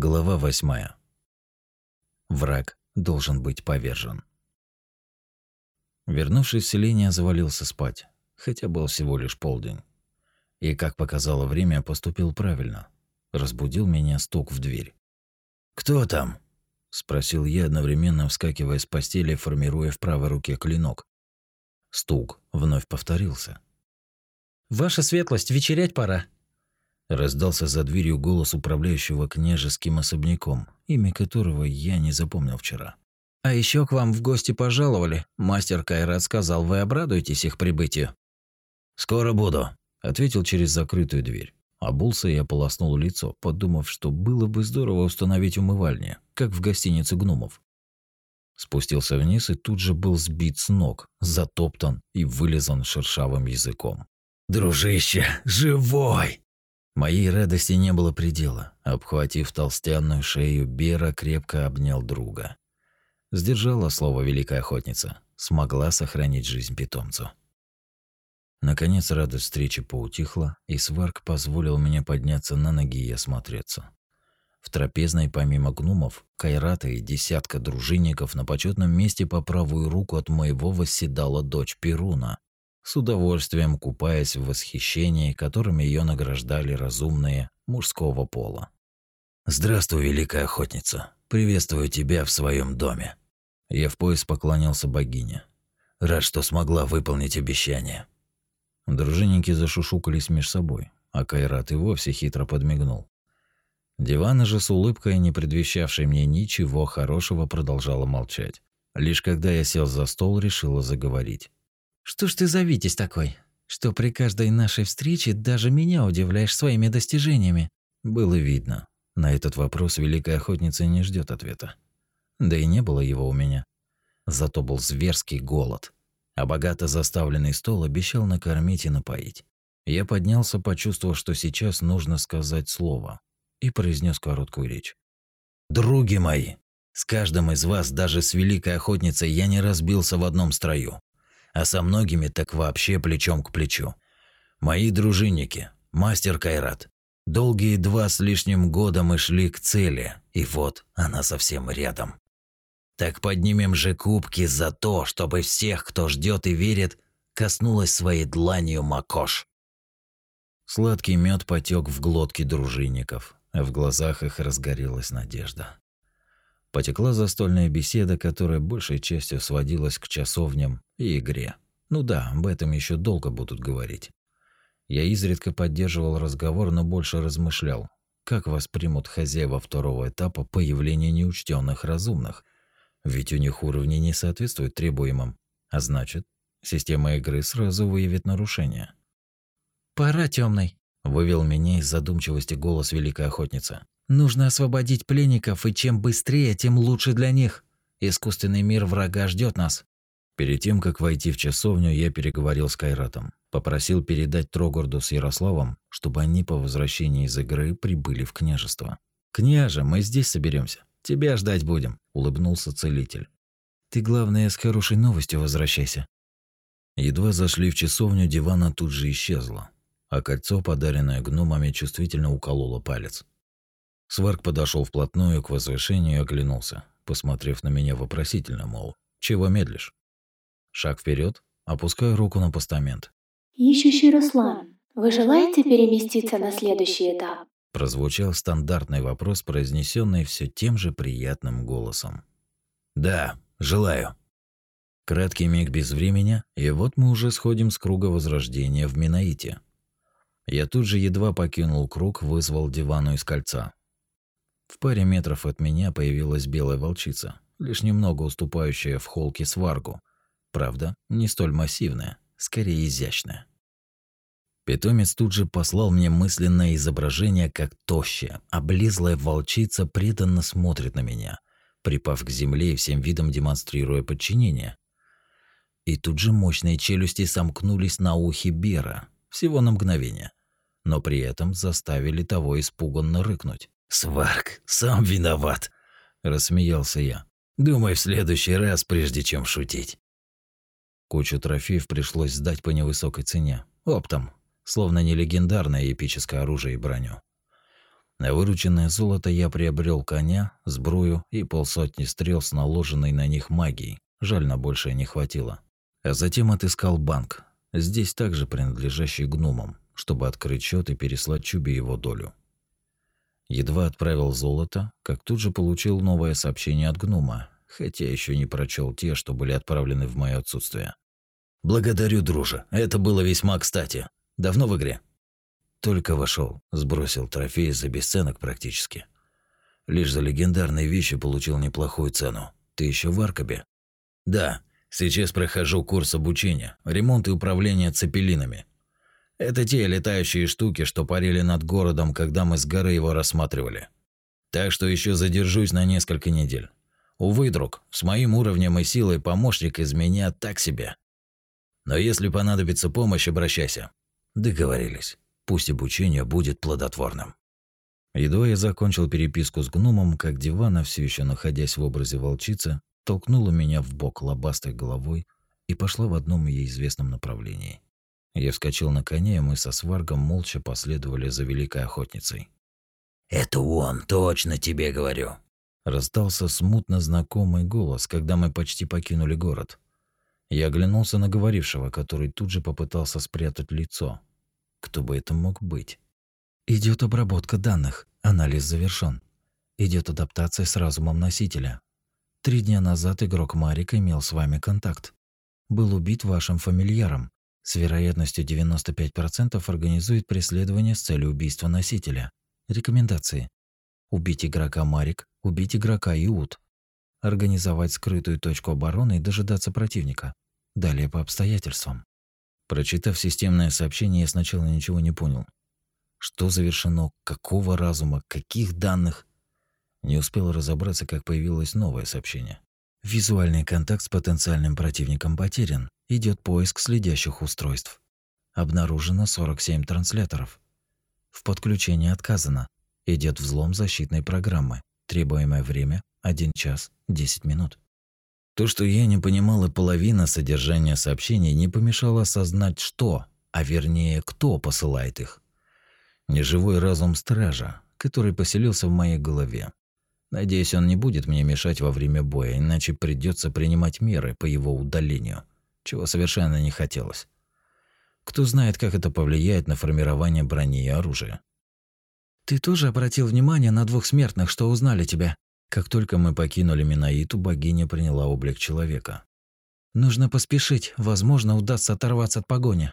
Глава восьмая. Враг должен быть повержен. Вернувшись в селение, завалился спать, хотя был всего лишь полдень. И, как показало время, поступил правильно. Разбудил меня стук в дверь. «Кто там?» – спросил я, одновременно вскакивая с постели, формируя в правой руке клинок. Стук вновь повторился. «Ваша светлость, вечерять пора», Раздался за дверью голос управляющего княжеским особняком, имя которого я не запомнил вчера. «А еще к вам в гости пожаловали. Мастер Кайрат сказал, вы обрадуетесь их прибытию». «Скоро буду», – ответил через закрытую дверь. Обулся и ополоснул лицо, подумав, что было бы здорово установить умывальни, как в гостинице гномов. Спустился вниз и тут же был сбит с ног, затоптан и вылезан шершавым языком. «Дружище, живой!» Моей радости не было предела. Обхватив толстянную шею, Бера крепко обнял друга. Сдержала слово великая охотница, смогла сохранить жизнь питомцу. Наконец радость встречи поутихла, и сварк позволил мне подняться на ноги и осмотреться. В трапезной помимо гномов, кайрата и десятка дружинников на почетном месте по правую руку от моего восседала дочь Перуна, с удовольствием купаясь в восхищении, которым ее награждали разумные мужского пола. «Здравствуй, великая охотница. Приветствую тебя в своем доме». Я в пояс поклонился богине. Рад, что смогла выполнить обещание. Дружинники зашушукались меж собой, а Кайрат и вовсе хитро подмигнул. Дивана же с улыбкой, не предвещавшей мне ничего хорошего, продолжала молчать. Лишь когда я сел за стол, решила заговорить. Что ж ты за Витязь такой, что при каждой нашей встрече даже меня удивляешь своими достижениями? Было видно. На этот вопрос великая охотница не ждет ответа. Да и не было его у меня. Зато был зверский голод, а богато заставленный стол обещал накормить и напоить. Я поднялся, почувствовав, что сейчас нужно сказать слово, и произнес короткую речь. «Други мои, с каждым из вас, даже с великой охотницей, я не разбился в одном строю а со многими так вообще плечом к плечу. Мои дружинники, мастер Кайрат. Долгие два с лишним года мы шли к цели, и вот она совсем рядом. Так поднимем же кубки за то, чтобы всех, кто ждет и верит, коснулась своей дланью Макош. Сладкий мед потек в глотки дружинников, а в глазах их разгорелась надежда. Потекла застольная беседа, которая большей частью сводилась к часовням и игре. Ну да, об этом еще долго будут говорить. Я изредка поддерживал разговор, но больше размышлял, как воспримут хозяева второго этапа появление неучтенных разумных. Ведь у них уровни не соответствуют требуемым, а значит, система игры сразу выявит нарушения. «Пора, темный, вывел меня из задумчивости голос великой охотницы. Нужно освободить пленников, и чем быстрее, тем лучше для них. Искусственный мир врага ждет нас. Перед тем, как войти в часовню, я переговорил с Кайратом. Попросил передать Трогорду с Ярославом, чтобы они по возвращении из игры прибыли в княжество. «Княже, мы здесь соберемся. Тебя ждать будем», – улыбнулся целитель. «Ты, главное, с хорошей новостью возвращайся». Едва зашли в часовню, дивана тут же исчезла, а кольцо, подаренное гномами, чувствительно укололо палец. Сварк подошел вплотную к возвышению и оглянулся, посмотрев на меня вопросительно, мол, чего медлишь? Шаг вперед, опускаю руку на постамент. «Ищущий Руслан, вы желаете переместиться на следующий этап?» Прозвучал стандартный вопрос, произнесенный все тем же приятным голосом. «Да, желаю». Краткий миг без времени, и вот мы уже сходим с круга возрождения в Минаите. Я тут же едва покинул круг, вызвал дивану из кольца. В паре метров от меня появилась белая волчица, лишь немного уступающая в холке сваргу. Правда, не столь массивная, скорее изящная. Питомец тут же послал мне мысленное изображение, как тощая, облизлая волчица преданно смотрит на меня, припав к земле и всем видом демонстрируя подчинение. И тут же мощные челюсти сомкнулись на ухе Бера, всего на мгновение, но при этом заставили того испуганно рыкнуть. «Сварк, сам виноват», – рассмеялся я. «Думай в следующий раз, прежде чем шутить». Кучу трофеев пришлось сдать по невысокой цене, оптом, словно не легендарное эпическое оружие и броню. На вырученное золото я приобрел коня, сбрую и полсотни стрел с наложенной на них магией. Жаль, на большее не хватило. А затем отыскал банк, здесь также принадлежащий гномам, чтобы открыть счет и переслать Чубе его долю. Едва отправил золото, как тут же получил новое сообщение от гнома, хотя еще не прочел те, что были отправлены в мое отсутствие. «Благодарю, друже. Это было весьма кстати. Давно в игре?» Только вошел, сбросил трофей за бесценок практически. Лишь за легендарные вещи получил неплохую цену. Ты еще в Аркабе? Да, сейчас прохожу курс обучения, ремонт и управление цепелинами. Это те летающие штуки, что парили над городом, когда мы с горы его рассматривали. Так что еще задержусь на несколько недель. Увы, друг, с моим уровнем и силой помощник из меня так себе. Но если понадобится помощь, обращайся. Договорились. Пусть обучение будет плодотворным. Едва я закончил переписку с гномом, как Дивана, все еще находясь в образе волчицы, толкнула меня в бок лобастой головой и пошла в одном ей известном направлении. Я вскочил на коне, и мы со сваргом молча последовали за великой охотницей. «Это он, точно тебе говорю!» Раздался смутно знакомый голос, когда мы почти покинули город. Я оглянулся на говорившего, который тут же попытался спрятать лицо, кто бы это мог быть? Идет обработка данных. Анализ завершен. Идет адаптация с разумом носителя. Три дня назад игрок Марик имел с вами контакт. Был убит вашим фамильяром. С вероятностью 95% организует преследование с целью убийства носителя. Рекомендации. Убить игрока Марик, убить игрока Иуд. Организовать скрытую точку обороны и дожидаться противника. Далее по обстоятельствам. Прочитав системное сообщение, я сначала ничего не понял. Что завершено, какого разума, каких данных? Не успел разобраться, как появилось новое сообщение. Визуальный контакт с потенциальным противником потерян. Идет поиск следящих устройств. Обнаружено 47 трансляторов. В подключении отказано. Идет взлом защитной программы. Требуемое время 1 час 10 минут. То, что я не понимал и половина содержания сообщений, не помешало осознать, что, а вернее, кто посылает их. Неживой разум стража, который поселился в моей голове. Надеюсь, он не будет мне мешать во время боя, иначе придется принимать меры по его удалению, чего совершенно не хотелось. Кто знает, как это повлияет на формирование брони и оружия. «Ты тоже обратил внимание на двух смертных, что узнали тебя?» Как только мы покинули Минаиту, богиня приняла облик человека. Нужно поспешить, возможно, удастся оторваться от погони.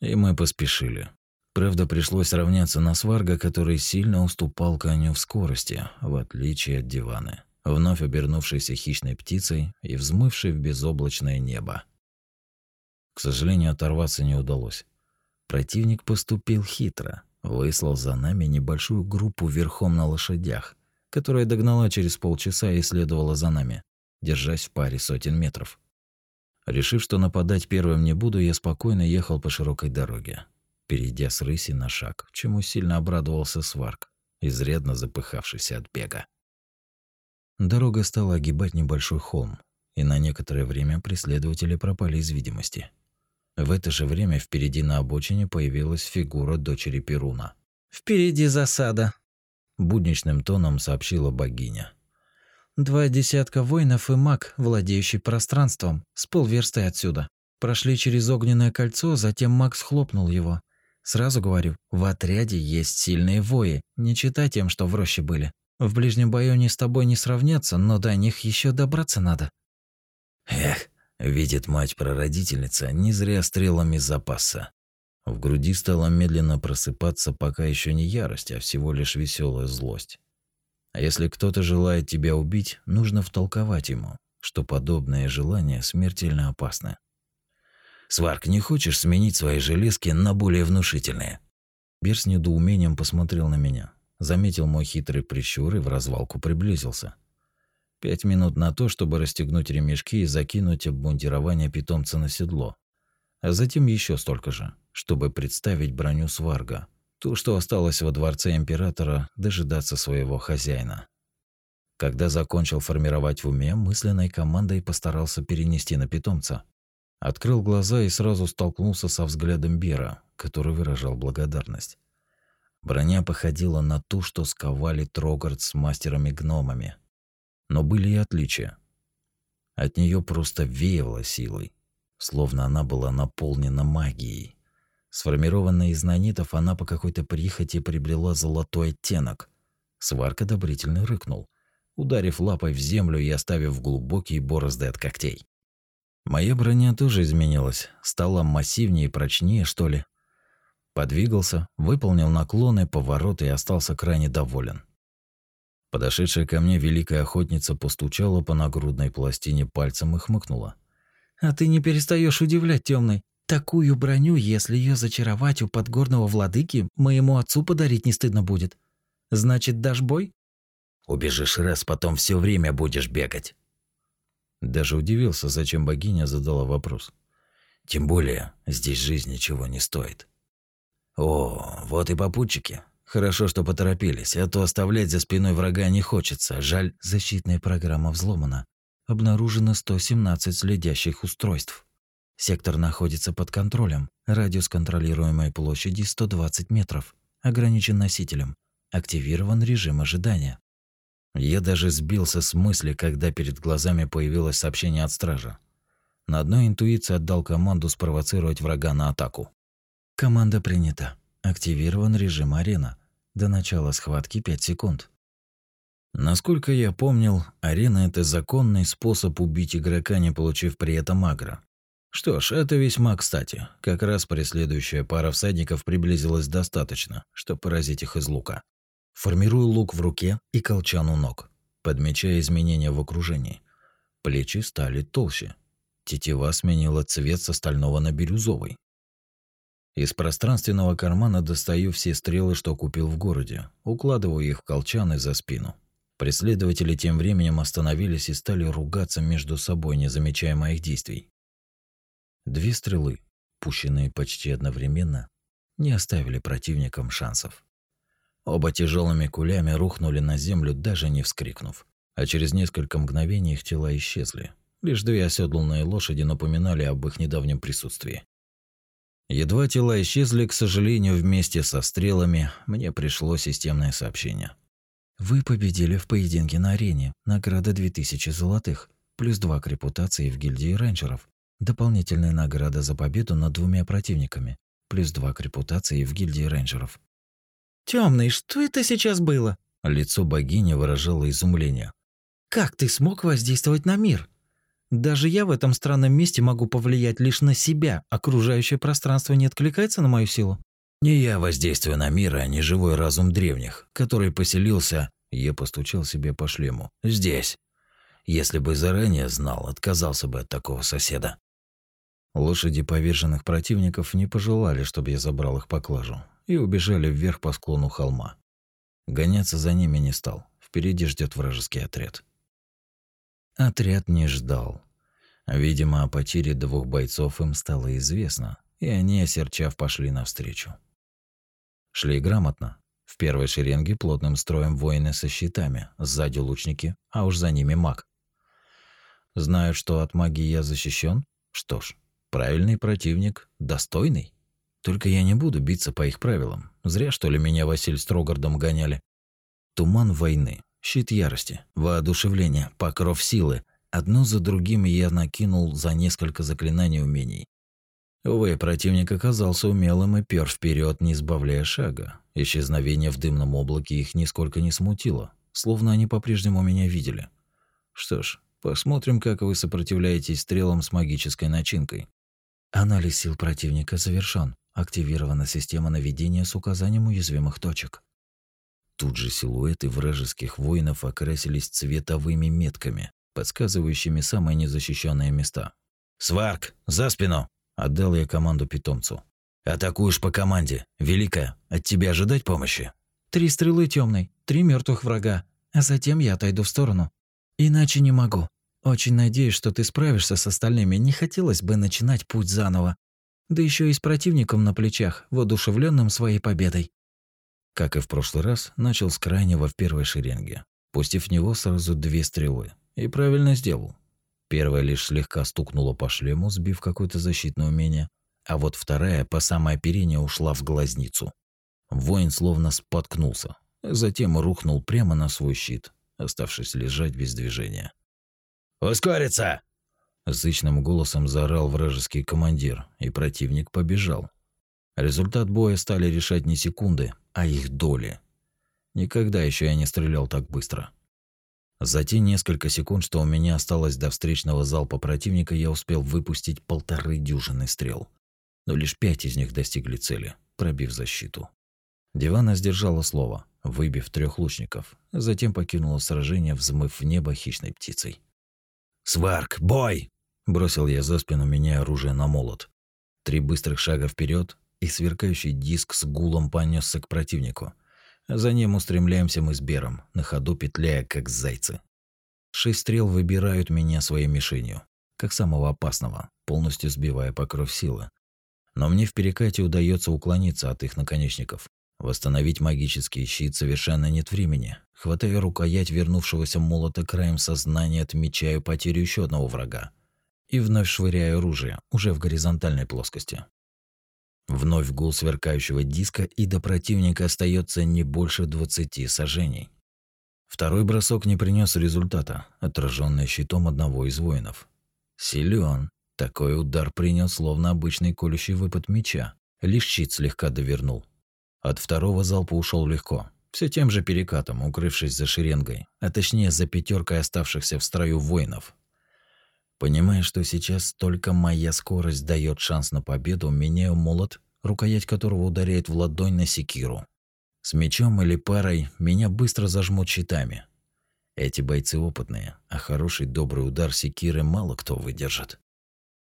И мы поспешили. Правда, пришлось равняться на сварга, который сильно уступал коню в скорости, в отличие от диваны, вновь обернувшейся хищной птицей и взмывшей в безоблачное небо. К сожалению, оторваться не удалось. Противник поступил хитро, выслал за нами небольшую группу верхом на лошадях, которая догнала через полчаса и следовала за нами, держась в паре сотен метров. Решив, что нападать первым не буду, я спокойно ехал по широкой дороге, перейдя с рыси на шаг, чему сильно обрадовался Сварк, изрядно запыхавшийся от бега. Дорога стала огибать небольшой холм, и на некоторое время преследователи пропали из видимости. В это же время впереди на обочине появилась фигура дочери Перуна. «Впереди засада», будничным тоном сообщила богиня. Два десятка воинов и маг, владеющий пространством, с полверсты отсюда. Прошли через огненное кольцо, затем маг схлопнул его. Сразу говорю, в отряде есть сильные вои, не читай тем, что в роще были. В ближнем бою они с тобой не сравнятся, но до них еще добраться надо. Эх, видит мать-прародительница, не зря стрелами запаса. В груди стала медленно просыпаться пока еще не ярость, а всего лишь веселая злость. А если кто-то желает тебя убить, нужно втолковать ему, что подобное желание смертельно опасно. Сварк, не хочешь сменить свои железки на более внушительные? Бир с недоумением посмотрел на меня, заметил мой хитрый прищур и в развалку приблизился. Пять минут на то, чтобы расстегнуть ремешки и закинуть обмундирование питомца на седло, а затем еще столько же, чтобы представить броню сварга, ту, что осталась во дворце императора, дожидаться своего хозяина. Когда закончил формировать в уме, мысленной командой постарался перенести на питомца. Открыл глаза и сразу столкнулся со взглядом Бера, который выражал благодарность. Броня походила на ту, что сковали Трогард с мастерами-гномами. Но были и отличия. От нее просто веяло силой, словно она была наполнена магией. Сформированная из нанитов, она по какой-то прихоти приобрела золотой оттенок. Сварк одобрительно рыкнул, ударив лапой в землю и оставив глубокие борозды от когтей. Моя броня тоже изменилась, стала массивнее и прочнее, что ли. Подвигался, выполнил наклоны, повороты и остался крайне доволен. Подошедшая ко мне великая охотница постучала по нагрудной пластине пальцем и хмыкнула. «А ты не перестаешь удивлять, темный. Такую броню, если ее зачаровать у подгорного владыки, моему отцу подарить не стыдно будет. Значит, дашь бой?» «Убежишь раз, потом все время будешь бегать». Даже удивился, зачем богиня задала вопрос. Тем более, здесь жизнь ничего не стоит. О, вот и попутчики. Хорошо, что поторопились, а то оставлять за спиной врага не хочется. Жаль, защитная программа взломана. Обнаружено 117 следящих устройств. Сектор находится под контролем. Радиус контролируемой площади 120 метров. Ограничен носителем. Активирован режим ожидания. Я даже сбился с мысли, когда перед глазами появилось сообщение от стража. На одной интуиции отдал команду спровоцировать врага на атаку. Команда принята. Активирован режим арена. До начала схватки 5 секунд. Насколько я помнил, арена – это законный способ убить игрока, не получив при этом агро. Что ж, это весьма кстати. Как раз преследующая пара всадников приблизилась достаточно, чтобы поразить их из лука. Формирую лук в руке и колчан у ног, подмечая изменения в окружении. Плечи стали толще. Тетива сменила цвет с стального на бирюзовый. Из пространственного кармана достаю все стрелы, что купил в городе, укладываю их в колчаны за спину. Преследователи тем временем остановились и стали ругаться между собой, не замечая моих действий. Две стрелы, пущенные почти одновременно, не оставили противникам шансов. Оба тяжелыми кулями рухнули на землю, даже не вскрикнув, а через несколько мгновений их тела исчезли. Лишь две оседланные лошади напоминали об их недавнем присутствии. Едва тела исчезли, к сожалению, вместе со стрелами, мне пришло системное сообщение. Вы победили в поединке на арене. Награда 2000 золотых, плюс 2 к репутации в гильдии рейнджеров. Дополнительная награда за победу над двумя противниками, плюс 2 к репутации в гильдии рейнджеров. Темный, что это сейчас было? Лицо богини выражало изумление. Как ты смог воздействовать на мир? Даже я в этом странном месте могу повлиять лишь на себя. Окружающее пространство не откликается на мою силу. Не я воздействую на мир, а не живой разум древних, который поселился, я постучал себе по шлему, здесь. Если бы заранее знал, отказался бы от такого соседа. Лошади поверженных противников не пожелали, чтобы я забрал их поклажу, и убежали вверх по склону холма. Гоняться за ними не стал. Впереди ждет вражеский отряд. Отряд не ждал. Видимо, о потере двух бойцов им стало известно, и они, осерчав, пошли навстречу. Шли грамотно. В первой шеренге плотным строем воины со щитами, сзади лучники, а уж за ними маг. Знают, что от магии я защищен? Что ж, правильный противник, достойный. Только я не буду биться по их правилам. Зря, что ли, меня Василь с Трогардом гоняли. Туман войны, Щит ярости, воодушевление, покров силы. Одно за другим я накинул за несколько заклинаний умений. Увы, противник оказался умелым и пёр вперед, не сбавляя шага. Исчезновение в дымном облаке их нисколько не смутило, словно они по-прежнему меня видели. Что ж, посмотрим, как вы сопротивляетесь стрелам с магической начинкой. Анализ сил противника завершён. Активирована система наведения с указанием уязвимых точек. Тут же силуэты вражеских воинов окрасились цветовыми метками, подсказывающими самые незащищенные места. «Сварк, за спину!» – отдал я команду питомцу. «Атакуешь по команде. Великая, от тебя ожидать помощи?» «Три стрелы темной, три мертвых врага, а затем я отойду в сторону. Иначе не могу. Очень надеюсь, что ты справишься с остальными. Не хотелось бы начинать путь заново. Да еще и с противником на плечах, воодушевленным своей победой. Как и в прошлый раз, начал с крайнего в первой шеренге, пустив в него сразу две стрелы. И правильно сделал. Первая лишь слегка стукнула по шлему, сбив какое-то защитное умение, а вот вторая по самое оперение ушла в глазницу. Воин словно споткнулся, затем рухнул прямо на свой щит, оставшись лежать без движения. «Ускориться!» Зычным голосом заорал вражеский командир, и противник побежал. Результат боя стали решать не секунды, а их доли. Никогда еще я не стрелял так быстро. За те несколько секунд, что у меня осталось до встречного залпа противника, я успел выпустить полторы дюжины стрел. Но лишь пять из них достигли цели, пробив защиту. Дивана сдержала слово, выбив трех лучников, затем покинула сражение, взмыв в небо хищной птицей. «Сварк, бой!» – бросил я за спину, меняя оружие на молот. Три быстрых шага вперед, и сверкающий диск с гулом понесся к противнику. За ним устремляемся мы с Бером, на ходу петляя, как зайцы. Шесть стрел выбирают меня своей мишенью, как самого опасного, полностью сбивая покров силы. Но мне в перекате удается уклониться от их наконечников. Восстановить магический щит совершенно нет времени. Хватая рукоять вернувшегося молота краем сознания, отмечаю потерю еще одного врага. И вновь швыряю оружие, уже в горизонтальной плоскости. Вновь гул сверкающего диска, и до противника остается не больше двадцати сажений. Второй бросок не принес результата, отраженный щитом одного из воинов. Силен. Такой удар принял словно обычный колющий выпад меча. Лишь щит слегка довернул. От второго залпа ушел легко, все тем же перекатом, укрывшись за шеренгой, а точнее за пятеркой оставшихся в строю воинов. Понимая, что сейчас только моя скорость дает шанс на победу, меняю молот, рукоять которого ударяет в ладонь на секиру. С мечом или парой меня быстро зажмут щитами. Эти бойцы опытные, а хороший добрый удар секиры мало кто выдержит.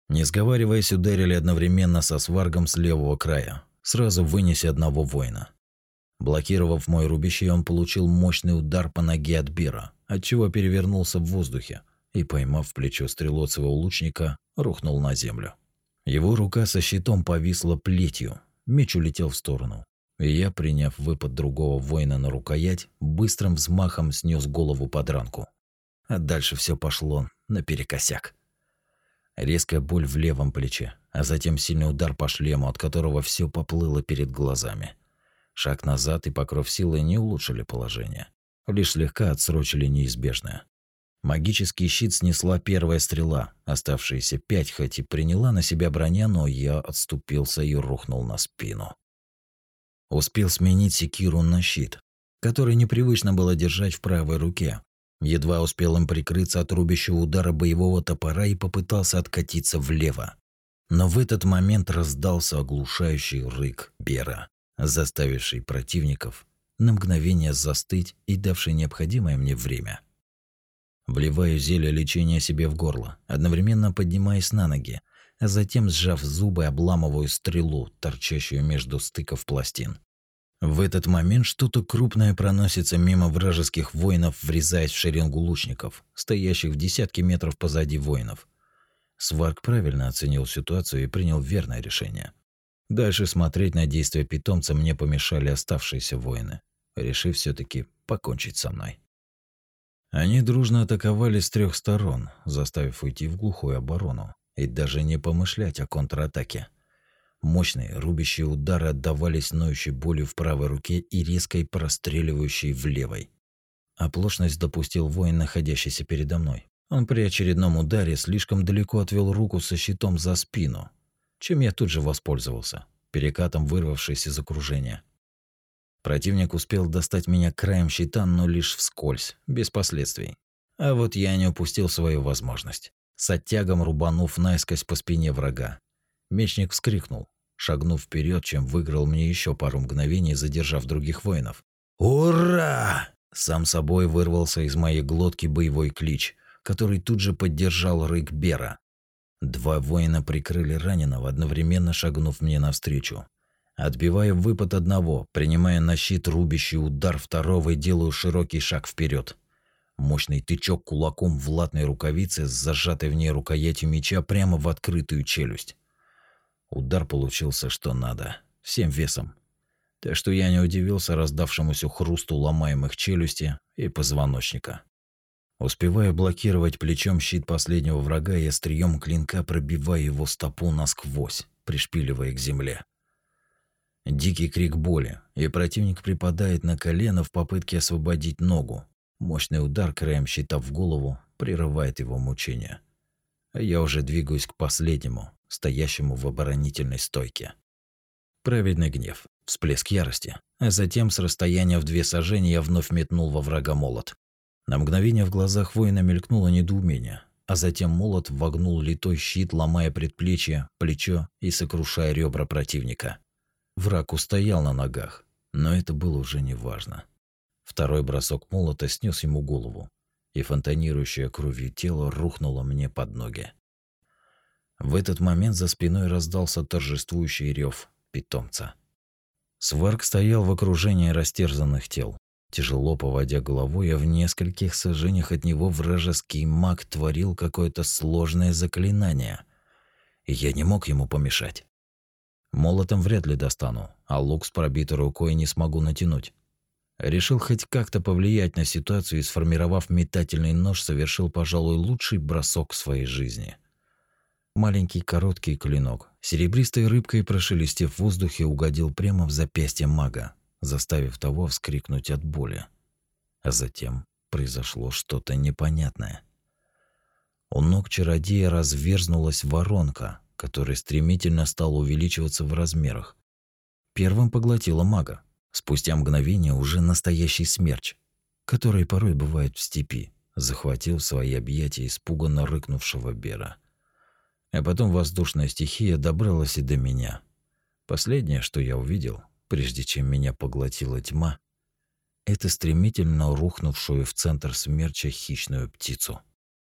Не сговариваясь, ударили одновременно со сваргом с левого края, сразу вынеся одного воина. Блокировав мой рубище, он получил мощный удар по ноге от Бера, отчего перевернулся в воздухе, и, поймав плечо стрелу своего лучника, рухнул на землю. Его рука со щитом повисла плетью, меч улетел в сторону. И я, приняв выпад другого воина на рукоять, быстрым взмахом снес голову под ранку. А дальше все пошло наперекосяк. Резкая боль в левом плече, а затем сильный удар по шлему, от которого все поплыло перед глазами. Шаг назад и покров силы не улучшили положение, лишь слегка отсрочили неизбежное. Магический щит снесла первая стрела. Оставшиеся пять хоть и приняла на себя броня, но я отступился и рухнул на спину. Успел сменить секиру на щит, который непривычно было держать в правой руке. Едва успел им прикрыться от рубящего удара боевого топора и попытался откатиться влево. Но в этот момент раздался оглушающий рык Бера, заставивший противников на мгновение застыть и давший необходимое мне время. Вливаю зелье лечения себе в горло, одновременно поднимаясь на ноги, а затем, сжав зубы, обламываю стрелу, торчащую между стыков пластин. В этот момент что-то крупное проносится мимо вражеских воинов, врезаясь в шеренгу лучников, стоящих в десятки метров позади воинов. Сварк правильно оценил ситуацию и принял верное решение. Дальше смотреть на действия питомца мне помешали оставшиеся воины, решив все таки покончить со мной. Они дружно атаковали с трех сторон, заставив уйти в глухую оборону и даже не помышлять о контратаке. Мощные рубящие удары отдавались ноющей болью в правой руке и резкой простреливающей в левой. Оплошность допустил воин, находящийся передо мной. Он при очередном ударе слишком далеко отвел руку со щитом за спину, чем я тут же воспользовался, перекатом вырвавшись из окружения. Противник успел достать меня краем щита, но лишь вскользь, без последствий. А вот я не упустил свою возможность. С оттягом рубанув наискось по спине врага. Мечник вскрикнул, шагнув вперед, чем выиграл мне еще пару мгновений, задержав других воинов. «Ура!» Сам собой вырвался из моей глотки боевой клич, который тут же поддержал рык Бера. Два воина прикрыли раненого, одновременно шагнув мне навстречу. Отбивая выпад одного, принимая на щит рубящий удар второго и делаю широкий шаг вперед. Мощный тычок кулаком в латной рукавице с зажатой в ней рукоятью меча прямо в открытую челюсть. Удар получился что надо, всем весом. Так что я не удивился раздавшемуся хрусту ломаемых челюсти и позвоночника. Успевая блокировать плечом щит последнего врага и острием клинка пробивая его стопу насквозь, пришпиливая к земле. Дикий крик боли, и противник припадает на колено в попытке освободить ногу. Мощный удар краем щита в голову прерывает его мучения. А я уже двигаюсь к последнему, стоящему в оборонительной стойке. Праведный гнев, всплеск ярости, а затем с расстояния в две сажения я вновь метнул во врага молот. На мгновение в глазах воина мелькнуло недоумение, а затем молот вогнул литой щит, ломая предплечье, плечо и сокрушая ребра противника. Враг устоял на ногах, но это было уже неважно. Второй бросок молота снес ему голову, и фонтанирующее кровью тело рухнуло мне под ноги. В этот момент за спиной раздался торжествующий рев питомца. Сварк стоял в окружении растерзанных тел. Тяжело поводя головой, а в нескольких сажениях от него вражеский маг творил какое-то сложное заклинание. И я не мог ему помешать. Молотом вряд ли достану, а лук с пробитой рукой не смогу натянуть. Решил хоть как-то повлиять на ситуацию и, сформировав метательный нож, совершил, пожалуй, лучший бросок в своей жизни. Маленький короткий клинок, серебристой рыбкой прошелестев в воздухе, угодил прямо в запястье мага, заставив того вскрикнуть от боли. А затем произошло что-то непонятное. У ног чародея разверзнулась воронка, которая стремительно стала увеличиваться в размерах. Первым поглотила мага. Спустя мгновение уже настоящий смерч, который порой бывает в степи, захватил в свои объятия испуганно рыкнувшего Бера. А потом воздушная стихия добралась и до меня. Последнее, что я увидел, прежде чем меня поглотила тьма, это стремительно рухнувшую в центр смерча хищную птицу.